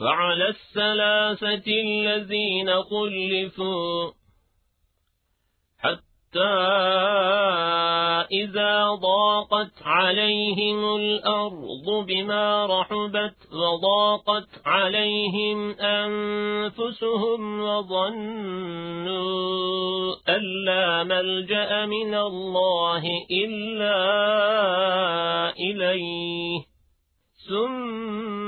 فعلى الثلاثة الذين خلفوا حتى إذا ضاقت عليهم الأرض بما رحبت وضاقت عليهم أنفسهم وظنوا أن لا ملجأ من الله إلا إليه. ثم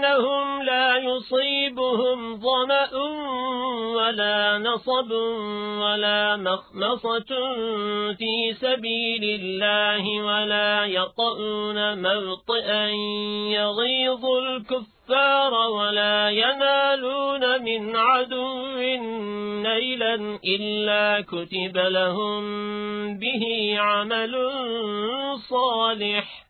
بأنهم لا يصيبهم ظمأ ولا نصب ولا مخمصة في سبيل الله ولا يطؤون موطئا يغيظ الكفار ولا ينالون من عدو نيلا إلا كتب لهم به عمل صالح.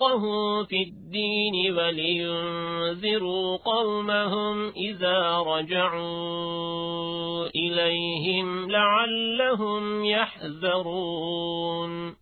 ليتفقهوا في الدين ولينذروا قومهم إذا رجعوا إليهم لعلهم يحذرون